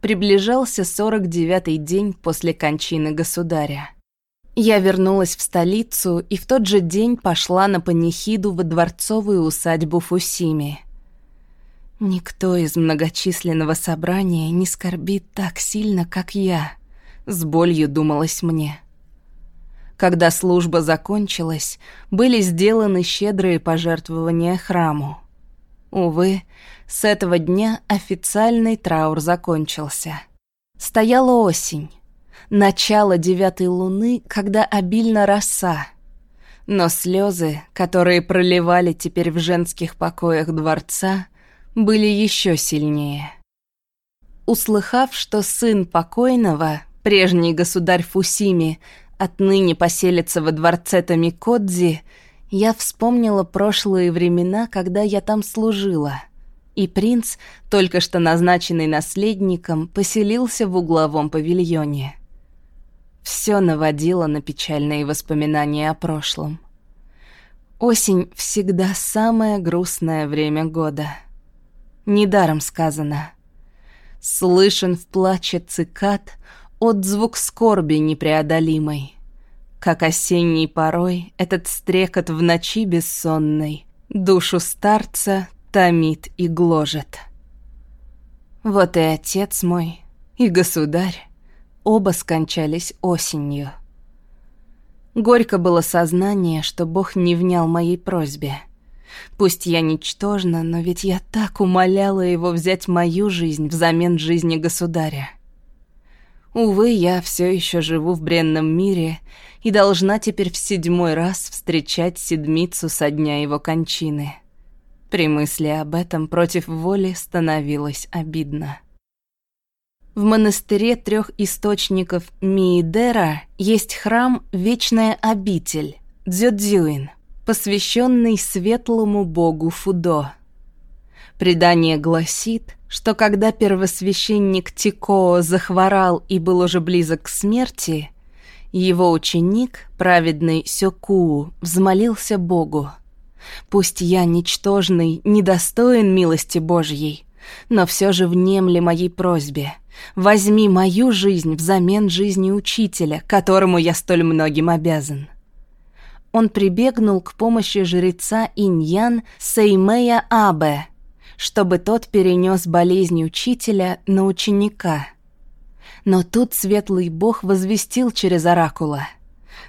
приближался 49-й день после кончины государя. Я вернулась в столицу и в тот же день пошла на панихиду во дворцовую усадьбу Фусими. Никто из многочисленного собрания не скорбит так сильно, как я, с болью думалось мне. Когда служба закончилась, были сделаны щедрые пожертвования храму. Увы, с этого дня официальный траур закончился. Стояла осень, начало девятой луны, когда обильно роса. Но слезы, которые проливали теперь в женских покоях дворца, были еще сильнее. Услыхав, что сын покойного, прежний государь Фусими, отныне поселится во дворце Томикодзи, я вспомнила прошлые времена, когда я там служила. И принц, только что назначенный наследником, поселился в угловом павильоне. Все наводило на печальные воспоминания о прошлом. Осень всегда самое грустное время года. Недаром сказано. Слышен в плаче цикад отзвук скорби непреодолимой. Как осенний порой этот стрекот в ночи бессонной душу старца томит и гложет. Вот и отец мой, и государь Оба скончались осенью. Горько было сознание, что Бог не внял моей просьбе. Пусть я ничтожна, но ведь я так умоляла его взять мою жизнь взамен жизни государя. Увы, я все еще живу в бренном мире и должна теперь в седьмой раз встречать седмицу со дня его кончины. При мысли об этом против воли становилось обидно. В монастыре трех источников Миидера есть храм «Вечная обитель» Дзёдзюин, посвященный светлому богу Фудо. Предание гласит, что когда первосвященник Тикоо захворал и был уже близок к смерти, его ученик, праведный Сёкуу, взмолился Богу. «Пусть я, ничтожный, недостоин милости Божьей, но все же внемли моей просьбе. Возьми мою жизнь взамен жизни учителя, которому я столь многим обязан. Он прибегнул к помощи жреца Иньян Сеймея Абе, чтобы тот перенес болезнь учителя на ученика. Но тут светлый бог возвестил через оракула.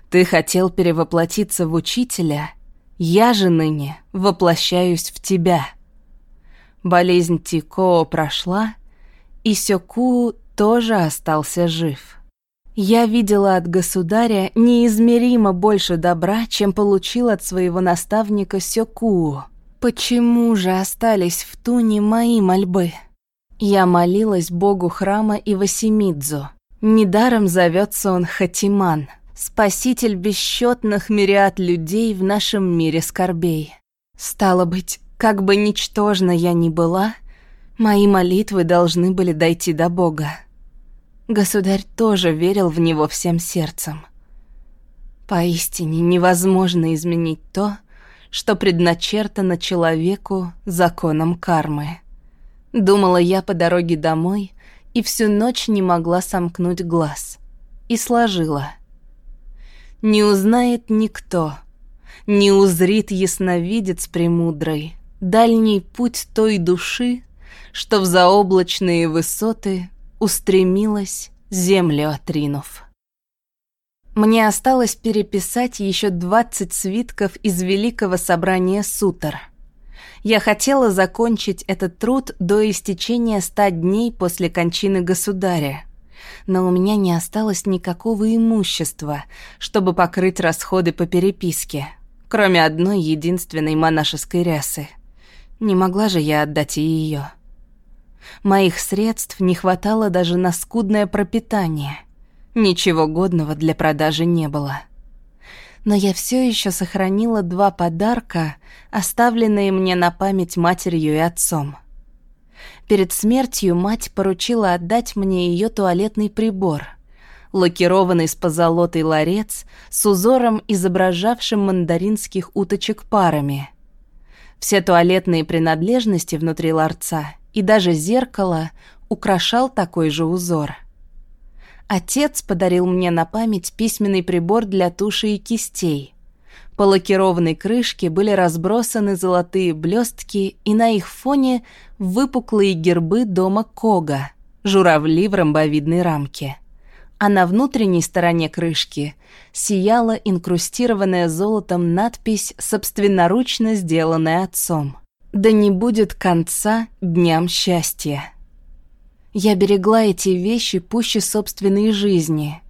«Ты хотел перевоплотиться в учителя, я же ныне воплощаюсь в тебя». Болезнь Тикоо прошла, и Сёку тоже остался жив. Я видела от государя неизмеримо больше добра, чем получил от своего наставника Сёку. Почему же остались в Туне мои мольбы? Я молилась богу храма Ивасимидзу. Недаром зовется он Хатиман, спаситель бесчетных мириад людей в нашем мире скорбей. Стало быть, как бы ничтожна я ни была, Мои молитвы должны были дойти до Бога. Государь тоже верил в него всем сердцем. Поистине невозможно изменить то, что предначертано человеку законом кармы. Думала я по дороге домой и всю ночь не могла сомкнуть глаз. И сложила. Не узнает никто, не узрит ясновидец премудрый, дальний путь той души, что в заоблачные высоты устремилась, землю отринув. Мне осталось переписать еще двадцать свитков из Великого Собрания Сутр. Я хотела закончить этот труд до истечения ста дней после кончины государя, но у меня не осталось никакого имущества, чтобы покрыть расходы по переписке, кроме одной единственной монашеской рясы. Не могла же я отдать и ее. Моих средств не хватало даже на скудное пропитание. Ничего годного для продажи не было. Но я все еще сохранила два подарка, оставленные мне на память матерью и отцом. Перед смертью мать поручила отдать мне ее туалетный прибор — лакированный с позолотой ларец с узором, изображавшим мандаринских уточек парами. Все туалетные принадлежности внутри ларца и даже зеркало украшал такой же узор. Отец подарил мне на память письменный прибор для туши и кистей. По лакированной крышке были разбросаны золотые блестки, и на их фоне выпуклые гербы дома Кога, журавли в ромбовидной рамке. А на внутренней стороне крышки сияла инкрустированная золотом надпись, собственноручно сделанная отцом. «Да не будет конца дням счастья». Я берегла эти вещи пуще собственной жизни,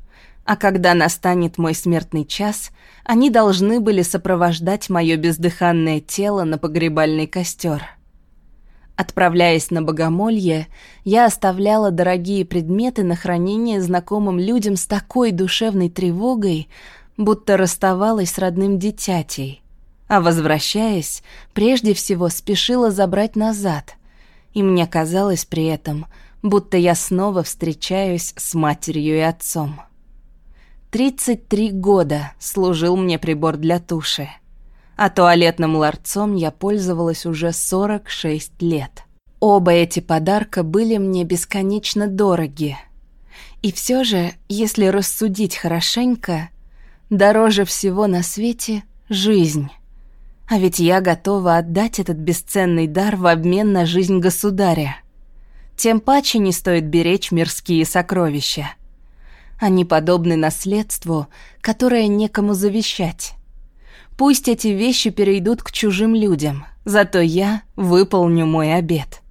а когда настанет мой смертный час, они должны были сопровождать мое бездыханное тело на погребальный костер. Отправляясь на богомолье, я оставляла дорогие предметы на хранение знакомым людям с такой душевной тревогой, будто расставалась с родным дитятей. А возвращаясь, прежде всего спешила забрать назад. И мне казалось при этом, будто я снова встречаюсь с матерью и отцом. 33 года служил мне прибор для туши, а туалетным ларцом я пользовалась уже 46 лет. Оба эти подарка были мне бесконечно дороги. И все же, если рассудить хорошенько, дороже всего на свете — жизнь. А ведь я готова отдать этот бесценный дар в обмен на жизнь государя — тем паче не стоит беречь мирские сокровища. Они подобны наследству, которое некому завещать. Пусть эти вещи перейдут к чужим людям, зато я выполню мой обет.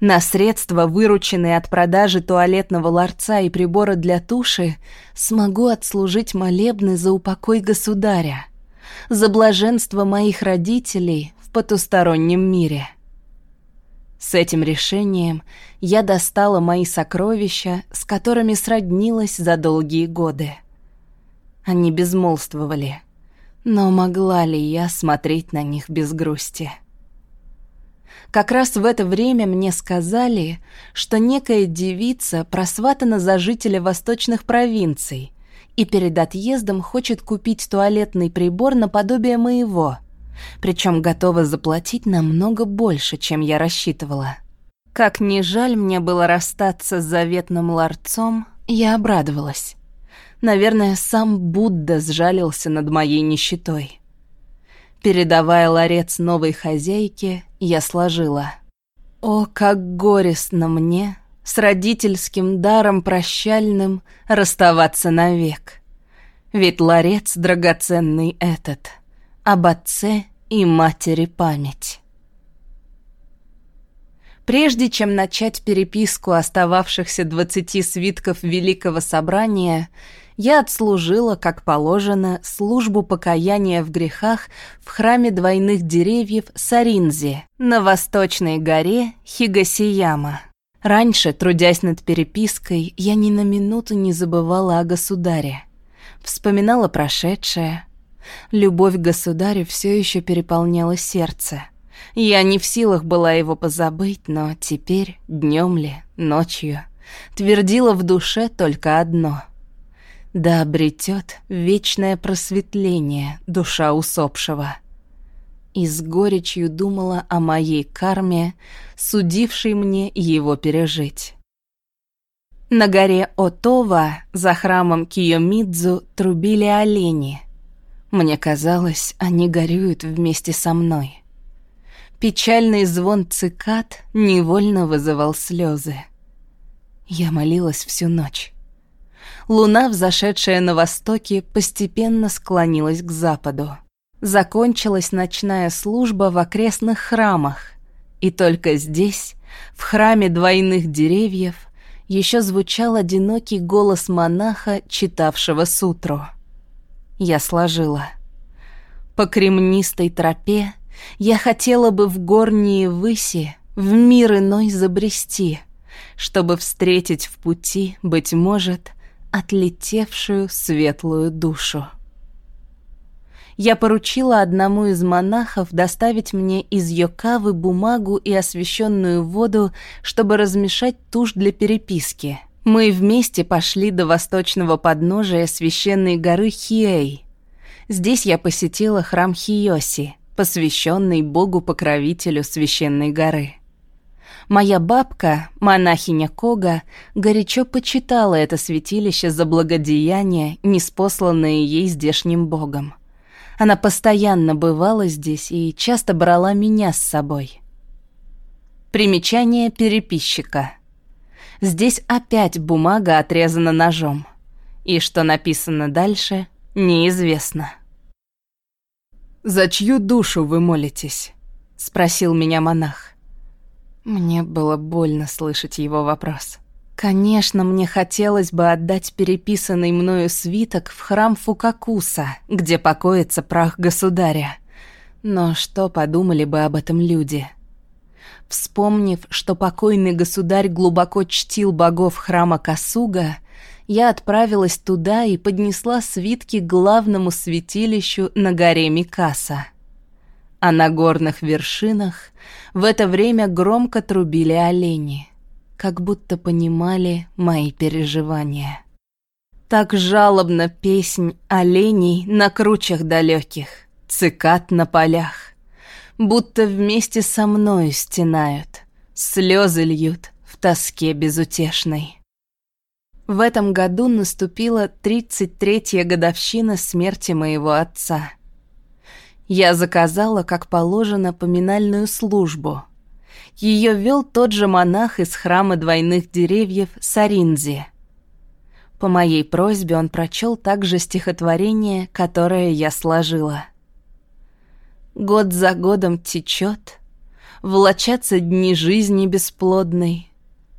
На средства, вырученные от продажи туалетного ларца и прибора для туши, смогу отслужить молебны за упокой государя, за блаженство моих родителей в потустороннем мире. С этим решением я достала мои сокровища, с которыми сроднилась за долгие годы. Они безмолвствовали, но могла ли я смотреть на них без грусти? Как раз в это время мне сказали, что некая девица просватана за жителя восточных провинций и перед отъездом хочет купить туалетный прибор наподобие моего — причем готова заплатить намного больше, чем я рассчитывала. Как ни жаль мне было расстаться с заветным ларцом, я обрадовалась. Наверное, сам Будда сжалился над моей нищетой. Передавая ларец новой хозяйке, я сложила. «О, как горестно мне, с родительским даром прощальным, расставаться навек. Ведь ларец драгоценный этот, об отце и матери память. Прежде чем начать переписку остававшихся двадцати свитков Великого Собрания, я отслужила, как положено, службу покаяния в грехах в храме двойных деревьев Саринзи на восточной горе Хигасияма. Раньше, трудясь над перепиской, я ни на минуту не забывала о государе. Вспоминала прошедшее, Любовь к государю все еще переполняла сердце. Я не в силах была его позабыть, но теперь, днем ли, ночью, твердила в душе только одно. Да обретет вечное просветление душа усопшего. И с горечью думала о моей карме, судившей мне его пережить. На горе Отова за храмом Киомидзу трубили олени — мне казалось, они горюют вместе со мной. Печальный звон цикад невольно вызывал слезы. Я молилась всю ночь. Луна, взошедшая на востоке, постепенно склонилась к западу. Закончилась ночная служба в окрестных храмах, и только здесь, в храме двойных деревьев, еще звучал одинокий голос монаха, читавшего сутру я сложила. По кремнистой тропе я хотела бы в горние выси в мир иной забрести, чтобы встретить в пути, быть может, отлетевшую светлую душу. Я поручила одному из монахов доставить мне из Йокавы бумагу и освещенную воду, чтобы размешать тушь для переписки — мы вместе пошли до восточного подножия священной горы Хиэй. Здесь я посетила храм Хиоси, посвященный богу-покровителю священной горы. Моя бабка, монахиня Кога, горячо почитала это святилище за благодеяние, неспосланное ей здешним богом. Она постоянно бывала здесь и часто брала меня с собой. Примечание переписчика. Здесь опять бумага отрезана ножом. И что написано дальше, неизвестно. «За чью душу вы молитесь?» — спросил меня монах. Мне было больно слышать его вопрос. Конечно, мне хотелось бы отдать переписанный мною свиток в храм Фукакуса, где покоится прах государя. Но что подумали бы об этом люди? Вспомнив, что покойный государь глубоко чтил богов храма Касуга, я отправилась туда и поднесла свитки к главному святилищу на горе Микаса — а на горных вершинах в это время громко трубили олени, как будто понимали мои переживания. Так жалобно песнь оленей на кручах далеких, цикад на полях, будто вместе со мною стенают, слезы льют в тоске безутешной. В этом году наступила 33-я годовщина смерти моего отца — я заказала, как положено, поминальную службу. Ее вел тот же монах из храма двойных деревьев Саринзи. По моей просьбе он прочел также стихотворение, которое я сложила. Год за годом течет, влачатся дни жизни бесплодной.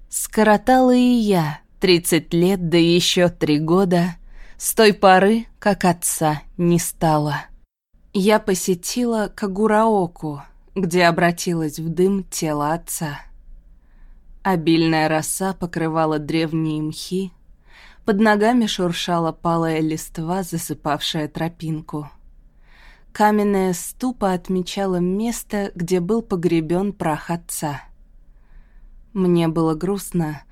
Скоротала и я тридцать лет, да еще три года, с той поры, как отца не стало. Я посетила Кагураоку, где обратилась в дым тело отца. Обильная роса покрывала древние мхи, под ногами шуршала палая листва, засыпавшая тропинку. Каменная ступа отмечала место, где был погребен прах отца. Мне было грустно,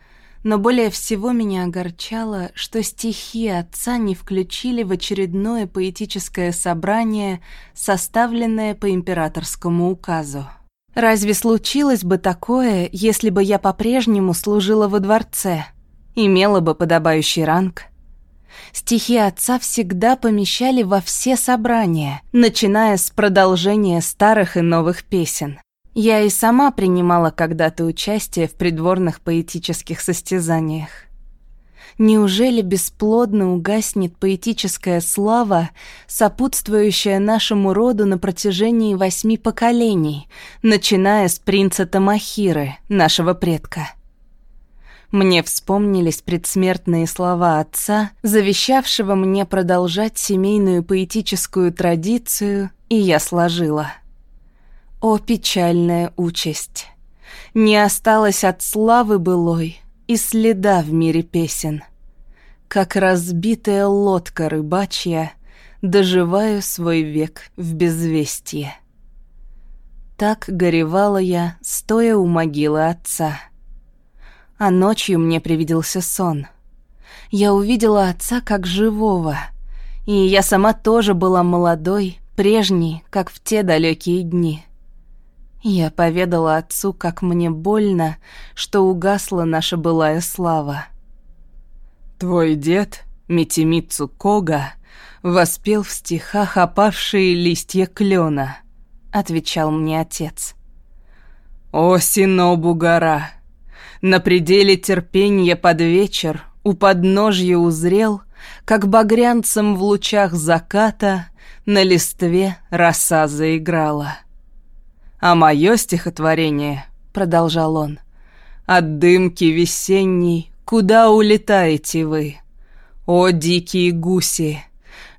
но более всего меня огорчало, что стихи отца не включили в очередное поэтическое собрание, составленное по императорскому указу. Разве случилось бы такое, если бы я по-прежнему служила во дворце, имела бы подобающий ранг? Стихи отца всегда помещали во все собрания, начиная с продолжения старых и новых песен. Я и сама принимала когда-то участие в придворных поэтических состязаниях. Неужели бесплодно угаснет поэтическая слава, сопутствующая нашему роду на протяжении восьми поколений, начиная с принца Тамахиры, нашего предка? Мне вспомнились предсмертные слова отца, завещавшего мне продолжать семейную поэтическую традицию, и я сложила — о, печальная участь! Не осталось от славы былой и следа в мире песен. Как разбитая лодка рыбачья, доживаю свой век в безвестье. Так горевала я, стоя у могилы отца. А ночью мне привиделся сон. Я увидела отца как живого, и я сама тоже была молодой, прежней, как в те далекие дни. Я поведала отцу, как мне больно, что угасла наша былая слава. «Твой дед, Митимицу Кога, воспел в стихах опавшие листья клена», — отвечал мне отец. «О, Синобу гора! На пределе терпения под вечер у подножья узрел, как багрянцем в лучах заката на листве роса заиграла». А мое стихотворение, продолжал он, от дымки весенней, куда улетаете вы? О, дикие гуси!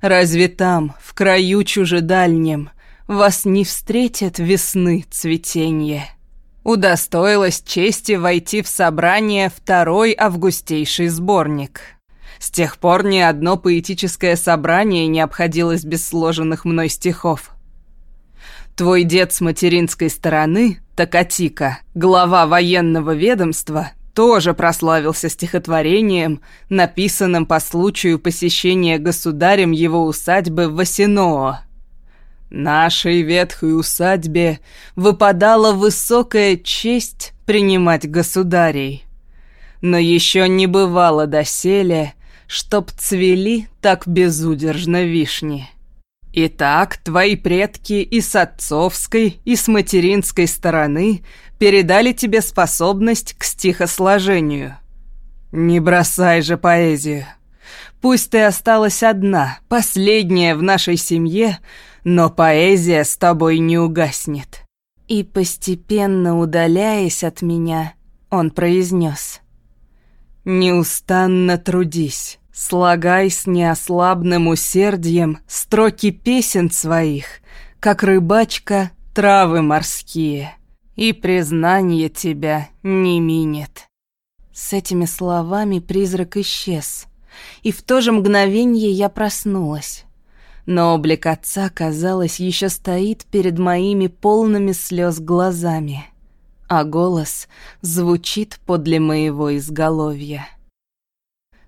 Разве там, в краю чужедальнем, вас не встретят весны цветенье? Удостоилась чести войти в собрание второй августейший сборник. С тех пор ни одно поэтическое собрание не обходилось без сложенных мной стихов. Твой дед с материнской стороны, Такатика, глава военного ведомства, тоже прославился стихотворением, написанным по случаю посещения государем его усадьбы в Васиноо. Нашей ветхой усадьбе выпадала высокая честь принимать государей. Но еще не бывало доселе, чтоб цвели так безудержно вишни. Итак, твои предки и с отцовской, и с материнской стороны передали тебе способность к стихосложению. Не бросай же поэзию. Пусть ты осталась одна, последняя в нашей семье, но поэзия с тобой не угаснет. И постепенно удаляясь от меня, он произнес. «Неустанно трудись, Слагай с неослабным усердием строки песен своих, как рыбачка травы морские, и признание тебя не минет. С этими словами призрак исчез, и в то же мгновение я проснулась. Но облик отца, казалось, еще стоит перед моими полными слез глазами, а голос звучит подле моего изголовья.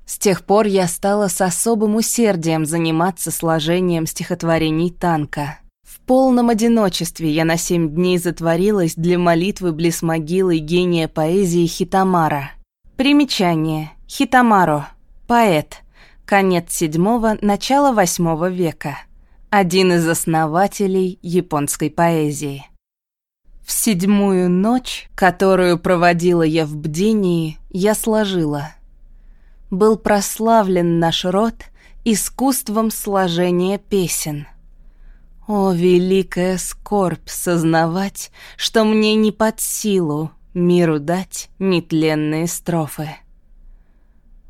С тех пор я стала с особым усердием заниматься сложением стихотворений танка. В полном одиночестве я на семь дней затворилась для молитвы близ могилы гения поэзии Хитамара. Примечание. Хитамаро. Поэт. Конец седьмого, начало восьмого века. Один из основателей японской поэзии. В седьмую ночь, которую проводила я в бдении, я сложила – был прославлен наш род искусством сложения песен. О, великая скорбь сознавать, что мне не под силу миру дать нетленные строфы.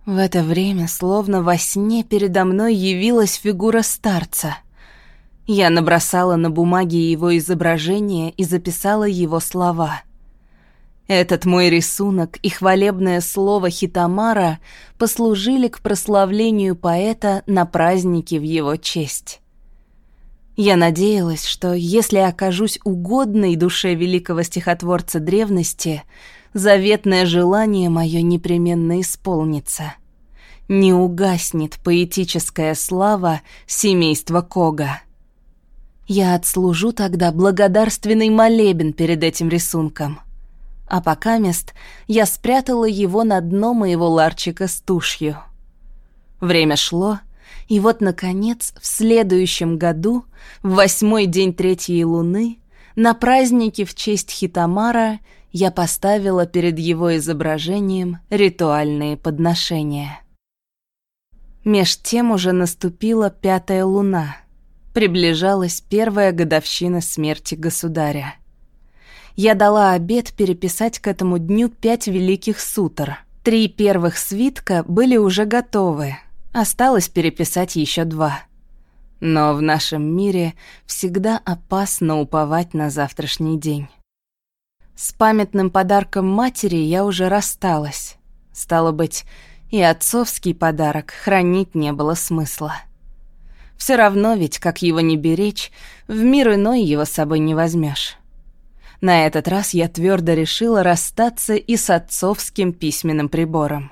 В это время, словно во сне, передо мной явилась фигура старца. Я набросала на бумаге его изображение и записала его слова — этот мой рисунок и хвалебное слово Хитамара послужили к прославлению поэта на празднике в его честь. Я надеялась, что если окажусь угодной душе великого стихотворца древности, заветное желание мое непременно исполнится. Не угаснет поэтическая слава семейства Кога. Я отслужу тогда благодарственный молебен перед этим рисунком — а пока мест я спрятала его на дно моего ларчика с тушью. Время шло, и вот, наконец, в следующем году, в восьмой день третьей луны, на празднике в честь Хитамара я поставила перед его изображением ритуальные подношения. Меж тем уже наступила пятая луна. Приближалась первая годовщина смерти государя я дала обед переписать к этому дню пять великих сутр. Три первых свитка были уже готовы, осталось переписать еще два. Но в нашем мире всегда опасно уповать на завтрашний день. С памятным подарком матери я уже рассталась. Стало быть, и отцовский подарок хранить не было смысла. Все равно ведь, как его не беречь, в мир иной его с собой не возьмешь. На этот раз я твердо решила расстаться и с отцовским письменным прибором.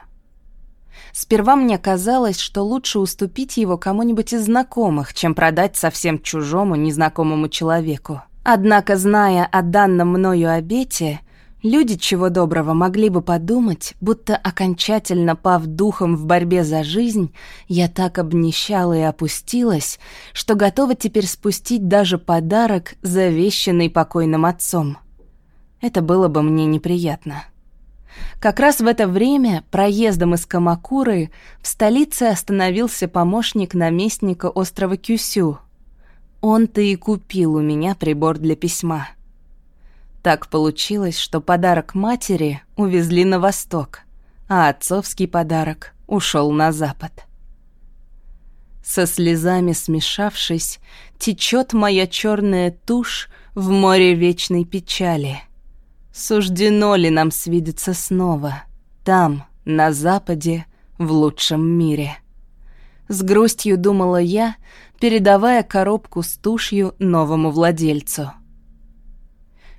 Сперва мне казалось, что лучше уступить его кому-нибудь из знакомых, чем продать совсем чужому, незнакомому человеку. Однако, зная о данном мною обете, люди чего доброго могли бы подумать, будто окончательно пав духом в борьбе за жизнь, я так обнищала и опустилась, что готова теперь спустить даже подарок, завещанный покойным отцом. Это было бы мне неприятно. Как раз в это время проездом из Камакуры в столице остановился помощник наместника острова Кюсю. Он-то и купил у меня прибор для письма. Так получилось, что подарок матери увезли на восток, а отцовский подарок ушел на запад. Со слезами смешавшись, течет моя черная тушь в море вечной печали — Суждено ли нам свидеться снова, там, на западе, в лучшем мире? С грустью думала я, передавая коробку с тушью новому владельцу.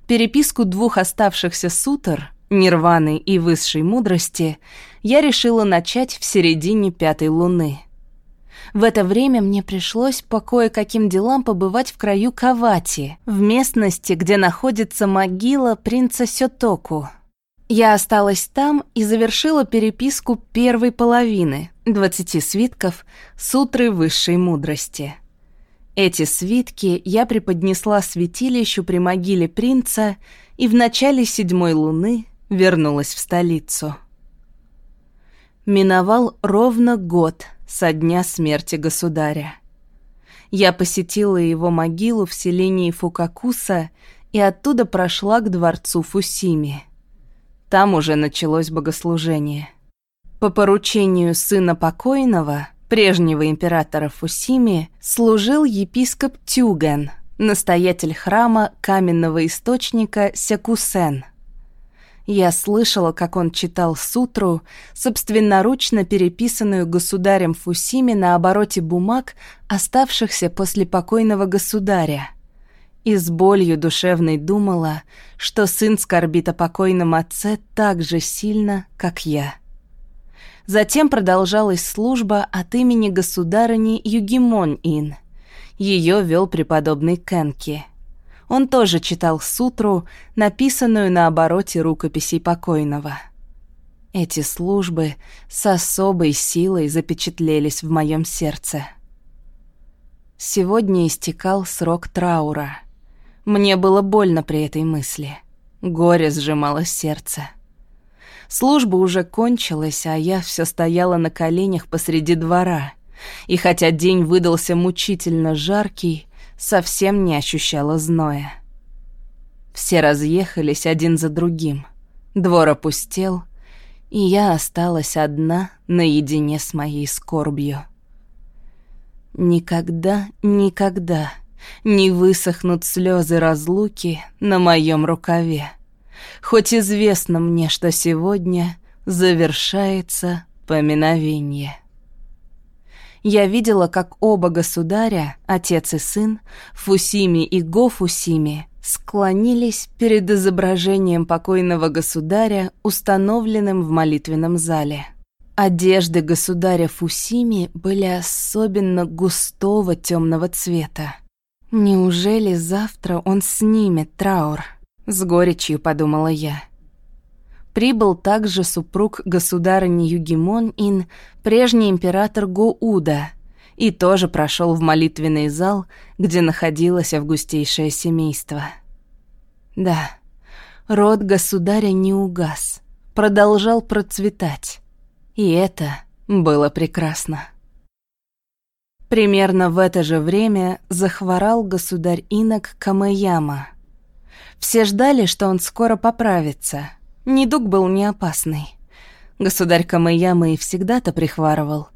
Переписку двух оставшихся сутр, Нирваны и Высшей Мудрости, я решила начать в середине пятой луны. В это время мне пришлось по кое-каким делам побывать в краю Кавати, в местности, где находится могила принца Сётоку. Я осталась там и завершила переписку первой половины, 20 свитков, сутры высшей мудрости. Эти свитки я преподнесла святилищу при могиле принца и в начале седьмой луны вернулась в столицу. Миновал ровно год со дня смерти государя. Я посетила его могилу в селении Фукакуса и оттуда прошла к дворцу Фусими. Там уже началось богослужение. По поручению сына покойного, прежнего императора Фусими, служил епископ Тюген, настоятель храма каменного источника Сякусен – я слышала, как он читал сутру, собственноручно переписанную государем Фусими на обороте бумаг, оставшихся после покойного государя. И с болью душевной думала, что сын скорбит о покойном отце так же сильно, как я. Затем продолжалась служба от имени государыни Югимон-ин. Ее вел преподобный Кенки — он тоже читал сутру, написанную на обороте рукописей покойного. Эти службы с особой силой запечатлелись в моем сердце. Сегодня истекал срок траура. Мне было больно при этой мысли. Горе сжимало сердце. Служба уже кончилась, а я все стояла на коленях посреди двора. И хотя день выдался мучительно жаркий, совсем не ощущала зноя. Все разъехались один за другим. Двор опустел, и я осталась одна наедине с моей скорбью. Никогда, никогда не высохнут слезы разлуки на моем рукаве. Хоть известно мне, что сегодня завершается поминовение. Я видела, как оба государя, отец и сын, Фусими и Гофусими, склонились перед изображением покойного государя, установленным в молитвенном зале. Одежды государя Фусими были особенно густого темного цвета. Неужели завтра он снимет траур? С горечью подумала я. Прибыл также супруг государыни Югимон-ин, прежний император Гоуда, и тоже прошел в молитвенный зал, где находилось августейшее семейство. Да, род государя не угас, продолжал процветать. И это было прекрасно. Примерно в это же время захворал государь инок Камаяма. Все ждали, что он скоро поправится — Недуг был не опасный. Государь Камаяма и всегда-то прихварывал.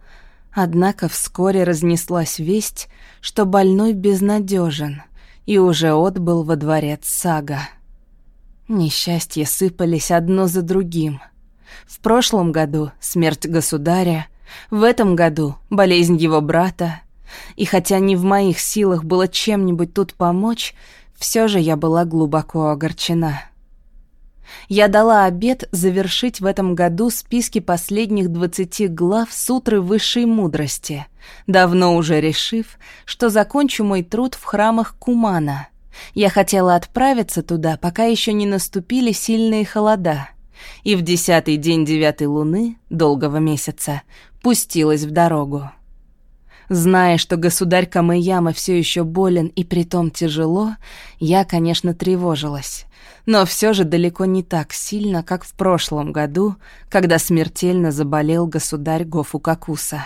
Однако вскоре разнеслась весть, что больной безнадежен и уже отбыл во дворец Сага. Несчастья сыпались одно за другим. В прошлом году смерть государя, в этом году болезнь его брата. И хотя не в моих силах было чем-нибудь тут помочь, все же я была глубоко огорчена. Я дала обет завершить в этом году списки последних двадцати глав Сутры Высшей Мудрости, давно уже решив, что закончу мой труд в храмах Кумана. Я хотела отправиться туда, пока еще не наступили сильные холода, и в десятый день девятой луны, долгого месяца, пустилась в дорогу. Зная, что государь Камэяма все еще болен и притом тяжело, я, конечно, тревожилась но все же далеко не так сильно, как в прошлом году, когда смертельно заболел государь Гофукакуса.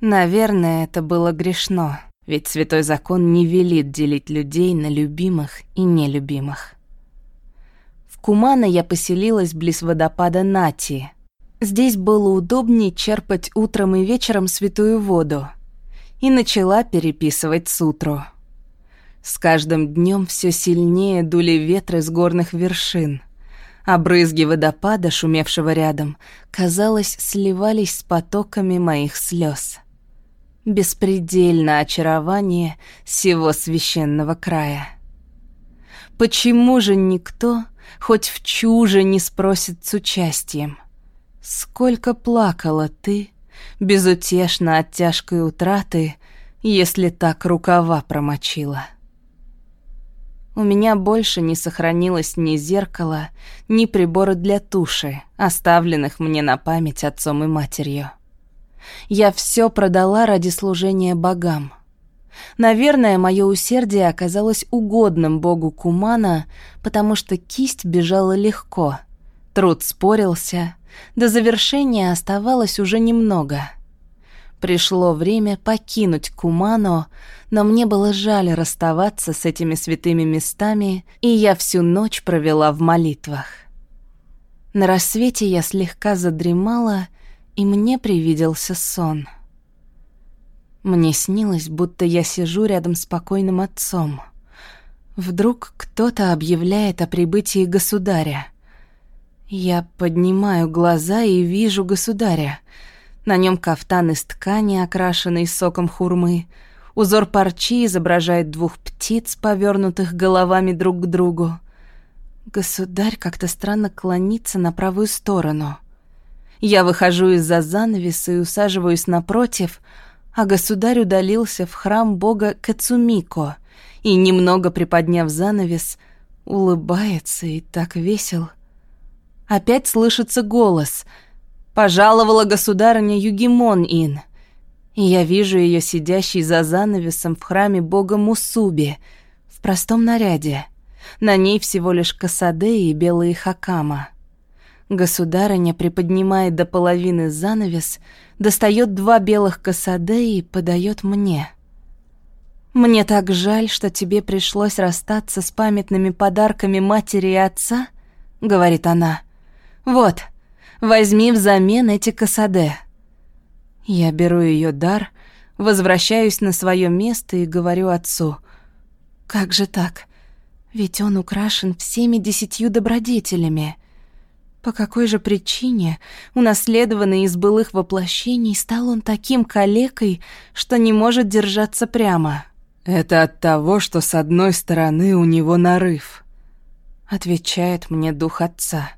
Наверное, это было грешно, ведь святой закон не велит делить людей на любимых и нелюбимых. В Кумана я поселилась близ водопада Нати. Здесь было удобнее черпать утром и вечером святую воду. И начала переписывать сутру. С каждым днем все сильнее дули ветры с горных вершин. а брызги водопада, шумевшего рядом, казалось, сливались с потоками моих слез. Беспредельно очарование всего священного края. Почему же никто, хоть в чуже, не спросит с участием? Сколько плакала ты, безутешно от тяжкой утраты, если так рукава промочила. У меня больше не сохранилось ни зеркала, ни прибора для туши, оставленных мне на память отцом и матерью. Я все продала ради служения богам. Наверное, мое усердие оказалось угодным богу Кумана, потому что кисть бежала легко. Труд спорился, до завершения оставалось уже немного. Пришло время покинуть Кумано, но мне было жаль расставаться с этими святыми местами, и я всю ночь провела в молитвах. На рассвете я слегка задремала, и мне привиделся сон. Мне снилось, будто я сижу рядом с покойным отцом. Вдруг кто-то объявляет о прибытии государя. Я поднимаю глаза и вижу государя. На нем кафтан из ткани, окрашенный соком хурмы — Узор парчи изображает двух птиц, повернутых головами друг к другу. Государь как-то странно клонится на правую сторону. Я выхожу из-за занавеса и усаживаюсь напротив, а государь удалился в храм бога Кацумико и, немного приподняв занавес, улыбается и так весел. Опять слышится голос. «Пожаловала государыня Югимон-ин» и я вижу ее сидящей за занавесом в храме бога Мусуби, в простом наряде. На ней всего лишь касаде и белые хакама. Государыня приподнимает до половины занавес, достает два белых касаде и подает мне. «Мне так жаль, что тебе пришлось расстаться с памятными подарками матери и отца», — говорит она. «Вот, возьми взамен эти касаде». Я беру ее дар, возвращаюсь на свое место и говорю отцу. «Как же так? Ведь он украшен всеми десятью добродетелями. По какой же причине, унаследованный из былых воплощений, стал он таким калекой, что не может держаться прямо?» «Это от того, что с одной стороны у него нарыв», — отвечает мне дух отца.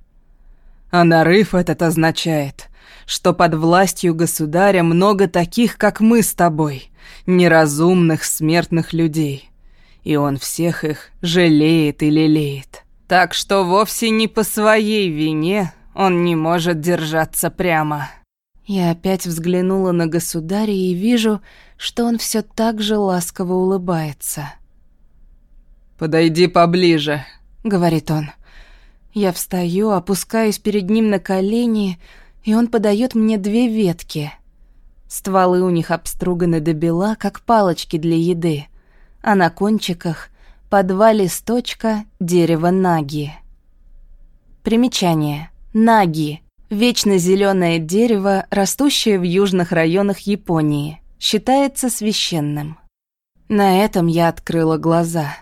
«А нарыв этот означает, что под властью государя много таких, как мы с тобой, неразумных смертных людей. И он всех их жалеет и лелеет. Так что вовсе не по своей вине он не может держаться прямо. Я опять взглянула на государя и вижу, что он все так же ласково улыбается. «Подойди поближе», — говорит он. Я встаю, опускаюсь перед ним на колени, и он подает мне две ветки. Стволы у них обструганы до бела, как палочки для еды, а на кончиках по два листочка дерева наги. Примечание. Наги – вечно зеленое дерево, растущее в южных районах Японии, считается священным. На этом я открыла глаза.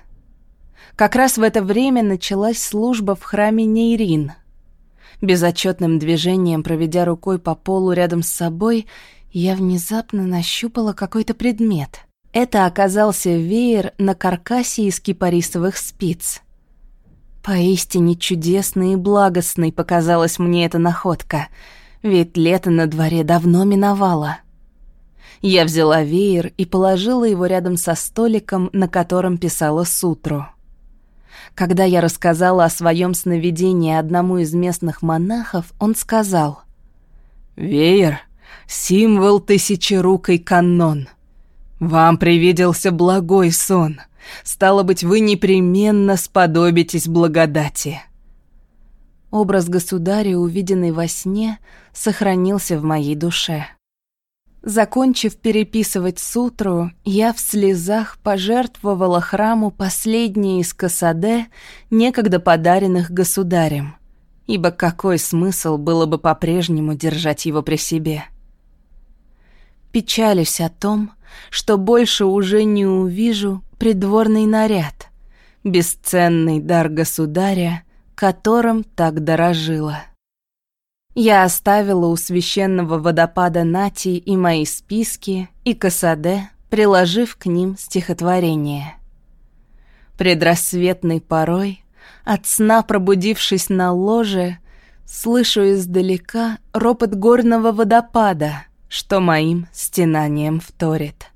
Как раз в это время началась служба в храме Нейрин – Безотчетным движением, проведя рукой по полу рядом с собой, я внезапно нащупала какой-то предмет. Это оказался веер на каркасе из кипарисовых спиц. Поистине чудесной и благостной показалась мне эта находка, ведь лето на дворе давно миновало. Я взяла веер и положила его рядом со столиком, на котором писала сутру. Когда я рассказала о своем сновидении одному из местных монахов, он сказал «Веер — символ тысячерукой канон. Вам привиделся благой сон. Стало быть, вы непременно сподобитесь благодати». Образ государя, увиденный во сне, сохранился в моей душе. Закончив переписывать сутру, я в слезах пожертвовала храму последние из касаде, некогда подаренных государем, ибо какой смысл было бы по-прежнему держать его при себе? Печалюсь о том, что больше уже не увижу придворный наряд, бесценный дар государя, которым так дорожила. Я оставила у священного водопада Нати и мои списки, и Касаде, приложив к ним стихотворение. Предрассветной порой, от сна пробудившись на ложе, слышу издалека ропот горного водопада, что моим стенанием вторит.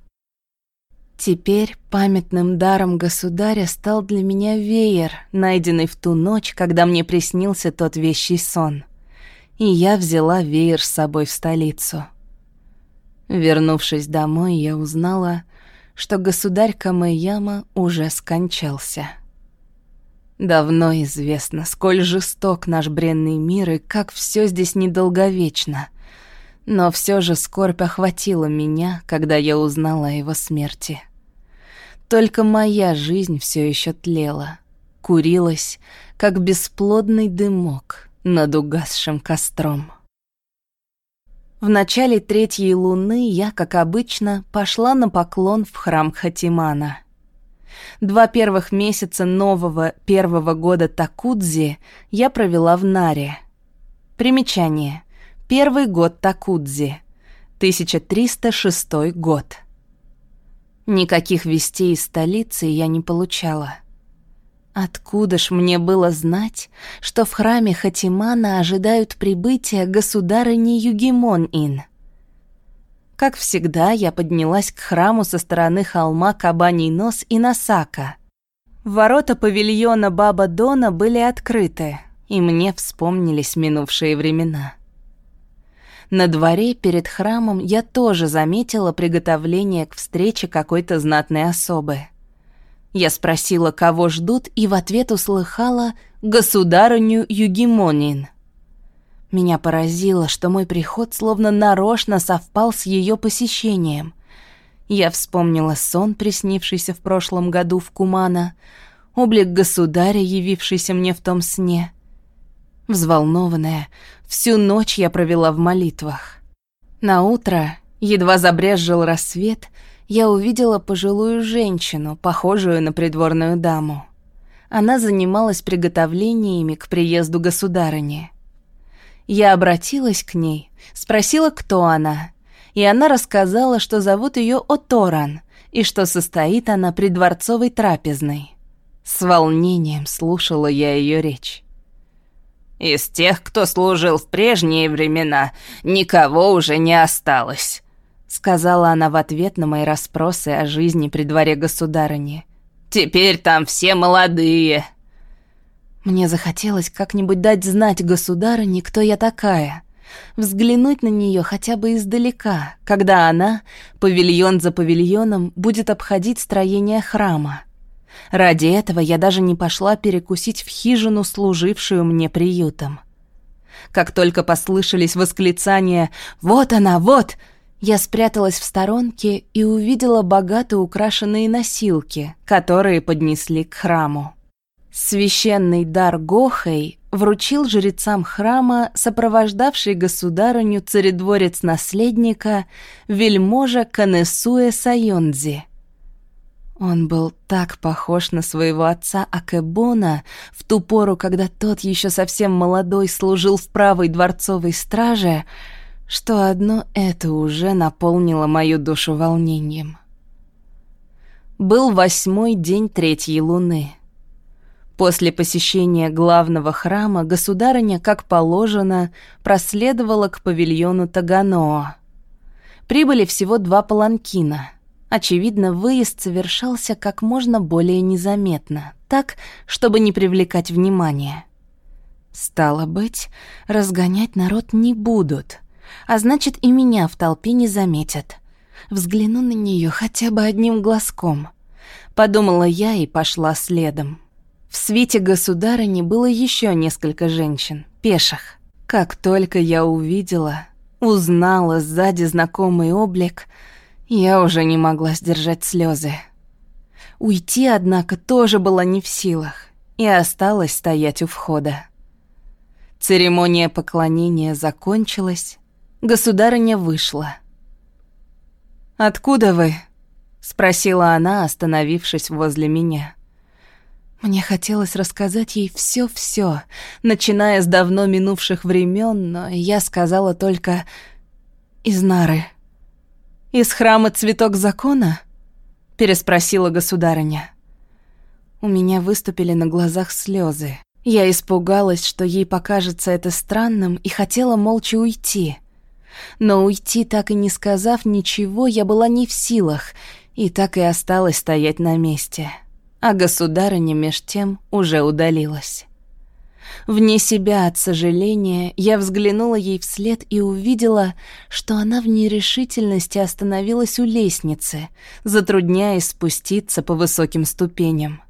Теперь памятным даром государя стал для меня веер, найденный в ту ночь, когда мне приснился тот вещий сон. И я взяла веер с собой в столицу. Вернувшись домой, я узнала, что государь Камэяма уже скончался. Давно известно, сколь жесток наш бренный мир и как все здесь недолговечно. Но все же скорбь охватила меня, когда я узнала о его смерти. Только моя жизнь все еще тлела, курилась, как бесплодный дымок над угасшим костром. В начале третьей луны я, как обычно, пошла на поклон в храм Хатимана. Два первых месяца нового первого года Такудзи я провела в Наре. Примечание. Первый год Такудзи. 1306 год. Никаких вестей из столицы я не получала. Откуда ж мне было знать, что в храме Хатимана ожидают прибытия государыни Югимон-Ин? Как всегда, я поднялась к храму со стороны холма Кабаний Нос и Насака. Ворота павильона Баба Дона были открыты, и мне вспомнились минувшие времена. На дворе перед храмом я тоже заметила приготовление к встрече какой-то знатной особы. Я спросила, кого ждут, и в ответ услыхала «Государыню Югимонин». Меня поразило, что мой приход словно нарочно совпал с ее посещением. Я вспомнила сон, приснившийся в прошлом году в Кумана, облик государя, явившийся мне в том сне — Взволнованная, всю ночь я провела в молитвах. На утро, едва забрезжил рассвет, я увидела пожилую женщину, похожую на придворную даму. Она занималась приготовлениями к приезду государыни. Я обратилась к ней, спросила, кто она, и она рассказала, что зовут ее Оторан и что состоит она при дворцовой трапезной. С волнением слушала я ее речь. Из тех, кто служил в прежние времена, никого уже не осталось», — сказала она в ответ на мои расспросы о жизни при дворе государыни. «Теперь там все молодые». Мне захотелось как-нибудь дать знать государыне, кто я такая, взглянуть на нее хотя бы издалека, когда она, павильон за павильоном, будет обходить строение храма. Ради этого я даже не пошла перекусить в хижину, служившую мне приютом. Как только послышались восклицания «Вот она, вот!», я спряталась в сторонке и увидела богато украшенные носилки, которые поднесли к храму. Священный дар Гохей вручил жрецам храма сопровождавший государыню царедворец наследника вельможа Канесуэ Сайонзи — он был так похож на своего отца Акебона в ту пору, когда тот еще совсем молодой служил в правой дворцовой страже, что одно это уже наполнило мою душу волнением. Был восьмой день третьей луны. После посещения главного храма государыня, как положено, проследовала к павильону Таганоа. Прибыли всего два паланкина — Очевидно, выезд совершался как можно более незаметно, так, чтобы не привлекать внимания. Стало быть, разгонять народ не будут, а значит и меня в толпе не заметят. Взгляну на нее хотя бы одним глазком. Подумала я и пошла следом. В свите государыни было еще несколько женщин, пеших. Как только я увидела, узнала сзади знакомый облик — я уже не могла сдержать слезы. Уйти, однако, тоже была не в силах и осталась стоять у входа. Церемония поклонения закончилась, государыня вышла. «Откуда вы?» — спросила она, остановившись возле меня. Мне хотелось рассказать ей все-все, начиная с давно минувших времен, но я сказала только «из Нары». «Из храма цветок закона?» — переспросила государыня. У меня выступили на глазах слезы. Я испугалась, что ей покажется это странным, и хотела молча уйти. Но уйти, так и не сказав ничего, я была не в силах, и так и осталась стоять на месте. А государыня меж тем уже удалилась. Вне себя от сожаления я взглянула ей вслед и увидела, что она в нерешительности остановилась у лестницы, затрудняясь спуститься по высоким ступеням.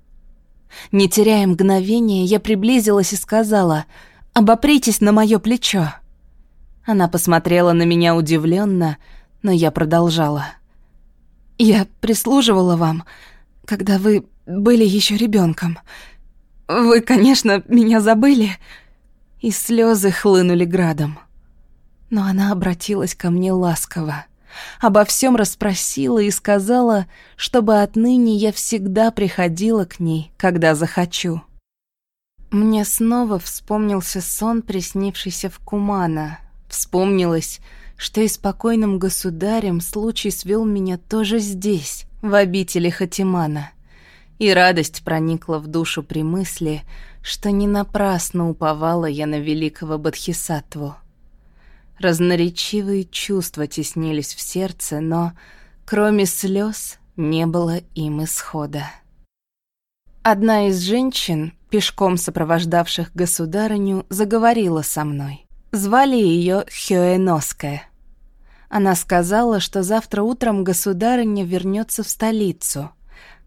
Не теряя мгновения, я приблизилась и сказала «Обопритесь на мое плечо». Она посмотрела на меня удивленно, но я продолжала. «Я прислуживала вам, когда вы были еще ребенком. Вы, конечно, меня забыли». И слезы хлынули градом. Но она обратилась ко мне ласково. Обо всем расспросила и сказала, чтобы отныне я всегда приходила к ней, когда захочу. Мне снова вспомнился сон, приснившийся в Кумана. Вспомнилось, что и спокойным государем случай свел меня тоже здесь, в обители Хатимана и радость проникла в душу при мысли, что не напрасно уповала я на великого Бодхисаттву. Разноречивые чувства теснились в сердце, но, кроме слез, не было им исхода. Одна из женщин, пешком сопровождавших государыню, заговорила со мной. Звали ее Хёэноская. Она сказала, что завтра утром государыня вернется в столицу —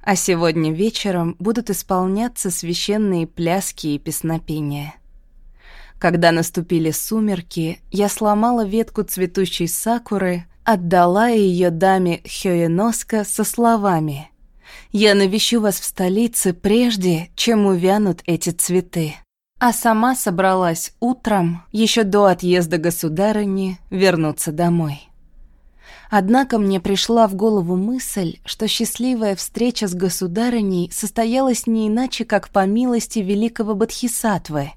а сегодня вечером будут исполняться священные пляски и песнопения. Когда наступили сумерки, я сломала ветку цветущей сакуры, отдала ее даме Хёеноска со словами «Я навещу вас в столице прежде, чем увянут эти цветы». А сама собралась утром, еще до отъезда государыни, вернуться домой. Однако мне пришла в голову мысль, что счастливая встреча с государыней состоялась не иначе, как по милости великого Бодхисаттвы.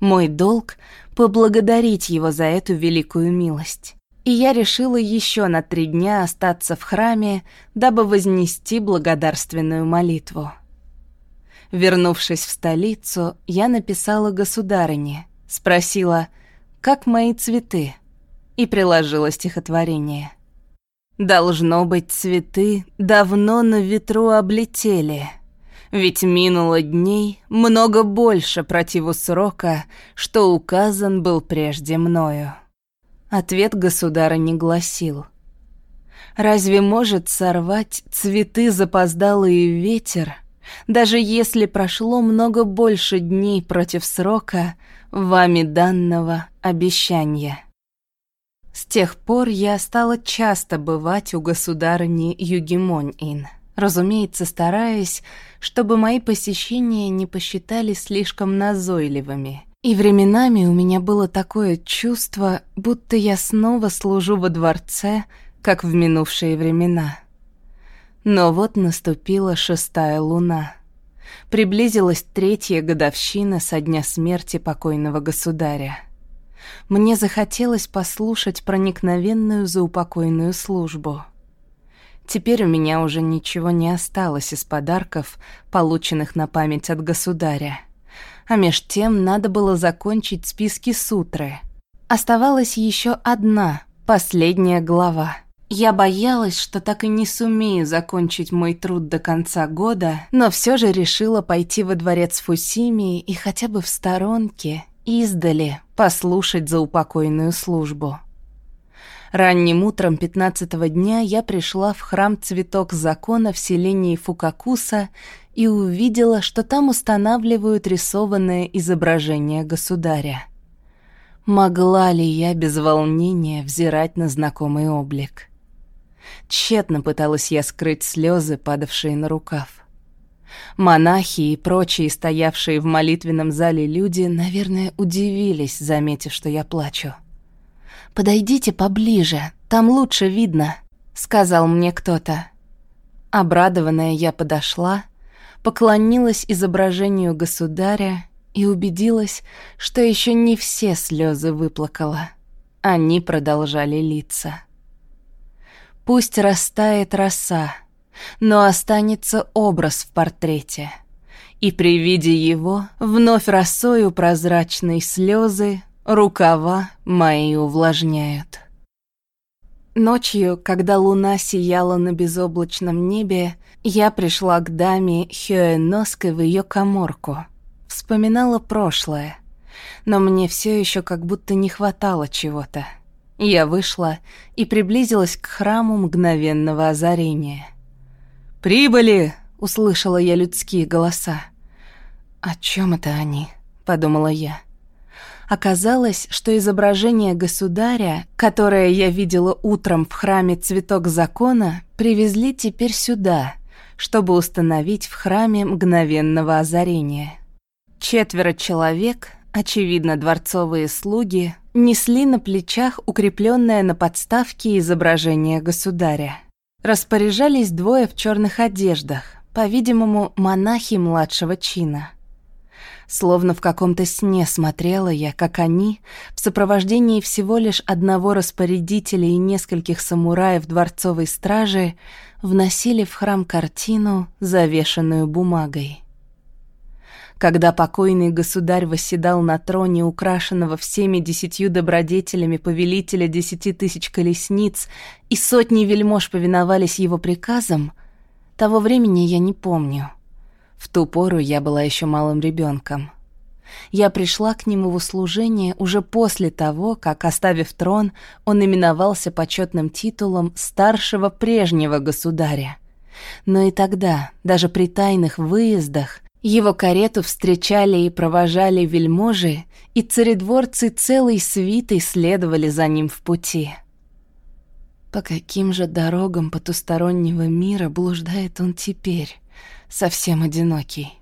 Мой долг — поблагодарить его за эту великую милость. И я решила еще на три дня остаться в храме, дабы вознести благодарственную молитву. Вернувшись в столицу, я написала государыне, спросила, как мои цветы, и приложила стихотворение. Должно быть, цветы давно на ветру облетели. Ведь минуло дней много больше противу срока, что указан был прежде мною. Ответ государа гласил. Разве может сорвать цветы запоздалый ветер, даже если прошло много больше дней против срока вами данного обещания? С тех пор я стала часто бывать у государыни Югимонь-Ин, разумеется, стараясь, чтобы мои посещения не посчитали слишком назойливыми. И временами у меня было такое чувство, будто я снова служу во дворце, как в минувшие времена. Но вот наступила шестая луна. Приблизилась третья годовщина со дня смерти покойного государя мне захотелось послушать проникновенную заупокойную службу. Теперь у меня уже ничего не осталось из подарков, полученных на память от государя. А меж тем надо было закончить списки сутры. Оставалась еще одна, последняя глава. Я боялась, что так и не сумею закончить мой труд до конца года, но все же решила пойти во дворец Фусими и хотя бы в сторонке издали послушать за упокойную службу. Ранним утром пятнадцатого дня я пришла в храм «Цветок закона» в селении Фукакуса и увидела, что там устанавливают рисованное изображение государя. Могла ли я без волнения взирать на знакомый облик? Тщетно пыталась я скрыть слезы, падавшие на рукав. Монахи и прочие стоявшие в молитвенном зале люди, наверное, удивились, заметив, что я плачу. «Подойдите поближе, там лучше видно», — сказал мне кто-то. Обрадованная я подошла, поклонилась изображению государя и убедилась, что еще не все слезы выплакала. Они продолжали литься. «Пусть растает роса», но останется образ в портрете. И при виде его вновь росою прозрачной слезы рукава мои увлажняют. Ночью, когда луна сияла на безоблачном небе, я пришла к даме Хёэноской в ее коморку. Вспоминала прошлое. Но мне все еще как будто не хватало чего-то. Я вышла и приблизилась к храму мгновенного озарения. «Прибыли!» — услышала я людские голоса. «О чем это они?» — подумала я. Оказалось, что изображение государя, которое я видела утром в храме «Цветок закона», привезли теперь сюда, чтобы установить в храме мгновенного озарения. Четверо человек, очевидно, дворцовые слуги, несли на плечах укрепленное на подставке изображение государя. Распоряжались двое в черных одеждах, по-видимому, монахи младшего чина. Словно в каком-то сне смотрела я, как они, в сопровождении всего лишь одного распорядителя и нескольких самураев дворцовой стражи, вносили в храм картину, завешенную бумагой. Когда покойный государь восседал на троне, украшенного всеми десятью добродетелями повелителя десяти тысяч колесниц, и сотни вельмож повиновались его приказам, того времени я не помню — в ту пору я была еще малым ребенком. Я пришла к нему в услужение уже после того, как, оставив трон, он именовался почетным титулом старшего прежнего государя. Но и тогда, даже при тайных выездах, его карету встречали и провожали вельможи, и царедворцы целой свитой следовали за ним в пути. По каким же дорогам потустороннего мира блуждает он теперь? совсем одинокий.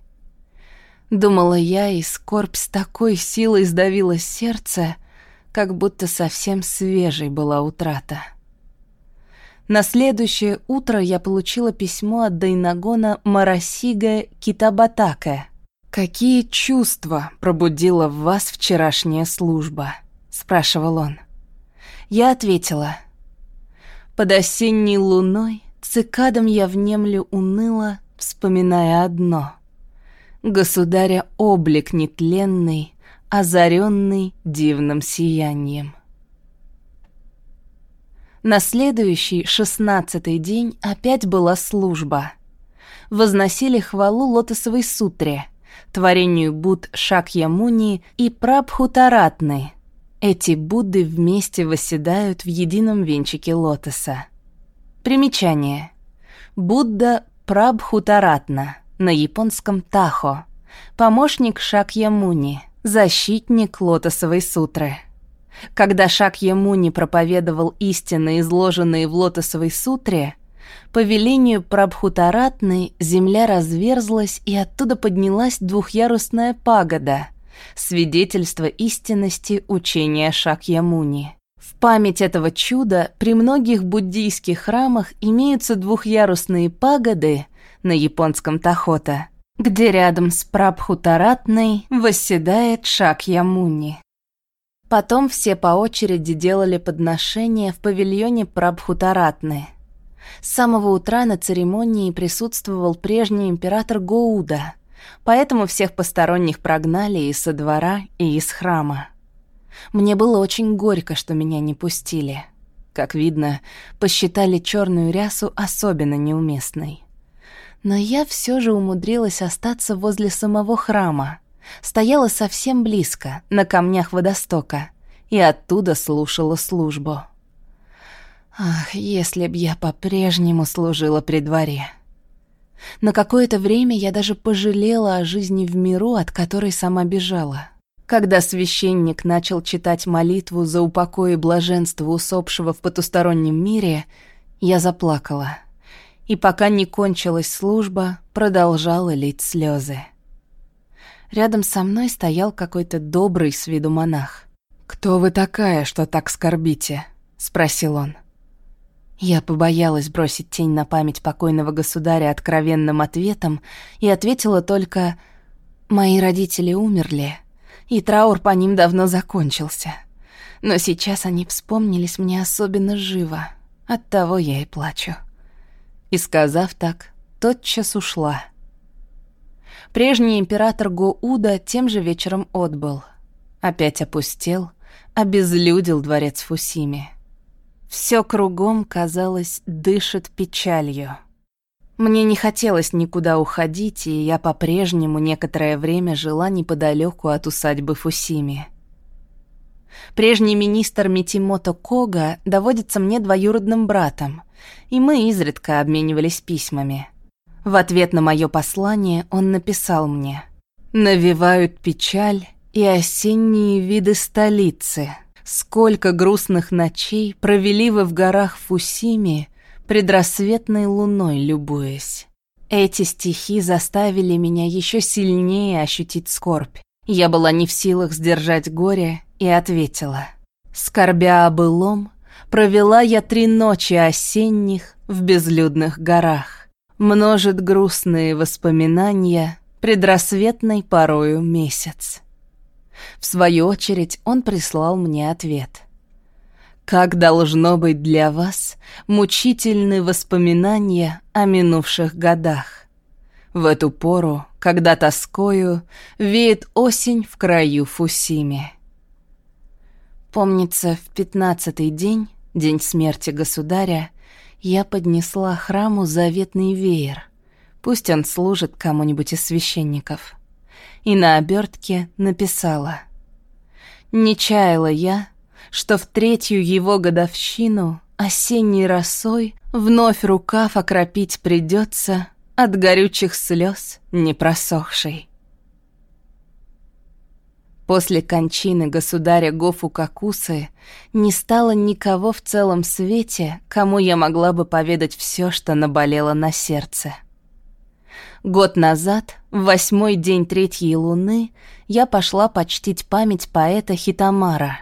Думала я, и скорбь с такой силой сдавила сердце, как будто совсем свежей была утрата. На следующее утро я получила письмо от Дайнагона Марасига Китабатаке. «Какие чувства пробудила в вас вчерашняя служба?» — спрашивал он. Я ответила. «Под осенней луной цикадом я внемлю уныло, вспоминая одно. Государя облик нетленный, озаренный дивным сиянием. На следующий, шестнадцатый день, опять была служба. Возносили хвалу лотосовой сутре, творению Буд Шакьямуни и Прабхутаратны. Эти Будды вместе восседают в едином венчике лотоса. Примечание. Будда Прабхутаратна, на японском Тахо, помощник Шакьямуни, защитник лотосовой сутры. Когда Шакьямуни проповедовал истины, изложенные в лотосовой сутре, по велению Прабхутаратны земля разверзлась, и оттуда поднялась двухъярусная пагода, свидетельство истинности учения Шакьямуни. В память этого чуда при многих буддийских храмах имеются двухъярусные пагоды на японском Тахота, где рядом с Прабхутаратной восседает Шакьямуни. Потом все по очереди делали подношения в павильоне Прабхутаратны. С самого утра на церемонии присутствовал прежний император Гоуда, поэтому всех посторонних прогнали и со двора, и из храма. Мне было очень горько, что меня не пустили. Как видно, посчитали черную рясу особенно неуместной. Но я все же умудрилась остаться возле самого храма. Стояла совсем близко, на камнях водостока, и оттуда слушала службу. Ах, если б я по-прежнему служила при дворе. На какое-то время я даже пожалела о жизни в миру, от которой сама бежала. Когда священник начал читать молитву за упокой и блаженство усопшего в потустороннем мире, я заплакала. И пока не кончилась служба, продолжала лить слезы. Рядом со мной стоял какой-то добрый с виду монах. «Кто вы такая, что так скорбите?» — спросил он. Я побоялась бросить тень на память покойного государя откровенным ответом и ответила только «Мои родители умерли, и траур по ним давно закончился. Но сейчас они вспомнились мне особенно живо. Оттого я и плачу. И сказав так, тотчас ушла. Прежний император Гоуда тем же вечером отбыл. Опять опустел, обезлюдил дворец Фусими. Все кругом, казалось, дышит печалью. Мне не хотелось никуда уходить, и я по-прежнему некоторое время жила неподалеку от усадьбы Фусими. Прежний министр Митимото Кога доводится мне двоюродным братом, и мы изредка обменивались письмами. В ответ на мое послание он написал мне «Навевают печаль и осенние виды столицы. Сколько грустных ночей провели вы в горах Фусими, предрассветной луной любуясь». Эти стихи заставили меня еще сильнее ощутить скорбь. Я была не в силах сдержать горе и ответила. Скорбя о былом, провела я три ночи осенних в безлюдных горах. Множит грустные воспоминания предрассветной порою месяц. В свою очередь он прислал мне ответ. Как должно быть для вас мучительны воспоминания о минувших годах. В эту пору, когда тоскою веет осень в краю Фусими. Помнится, в пятнадцатый день, день смерти государя, я поднесла храму заветный веер. Пусть он служит кому-нибудь из священников. И на обертке написала. «Не чаяла я, что в третью его годовщину осенней росой вновь рукав окропить придется от горючих слез не просохшей». После кончины государя Гофу Какусы не стало никого в целом свете, кому я могла бы поведать все, что наболело на сердце. Год назад, в восьмой день третьей луны, я пошла почтить память поэта Хитамара.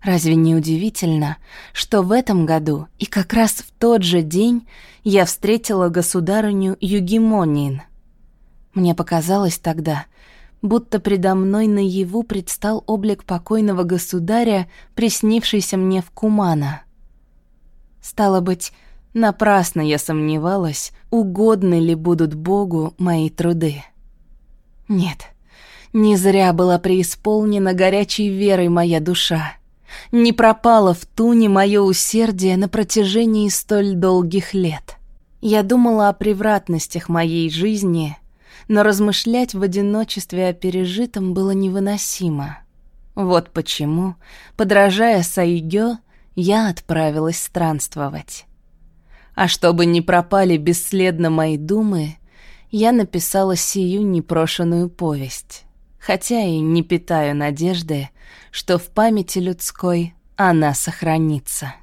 Разве не удивительно, что в этом году и как раз в тот же день я встретила государыню Югимонин? Мне показалось тогда, будто предо мной наяву предстал облик покойного государя, приснившийся мне в Кумана. Стало быть, напрасно я сомневалась, угодны ли будут Богу мои труды. Нет, не зря была преисполнена горячей верой моя душа. Не пропало в туне мое усердие на протяжении столь долгих лет. Я думала о превратностях моей жизни — но размышлять в одиночестве о пережитом было невыносимо. Вот почему, подражая Сайгё, я отправилась странствовать. А чтобы не пропали бесследно мои думы, я написала сию непрошенную повесть, хотя и не питаю надежды, что в памяти людской она сохранится.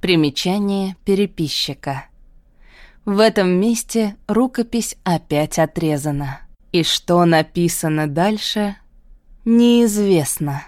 Примечание переписчика — в этом месте рукопись опять отрезана. И что написано дальше, неизвестно.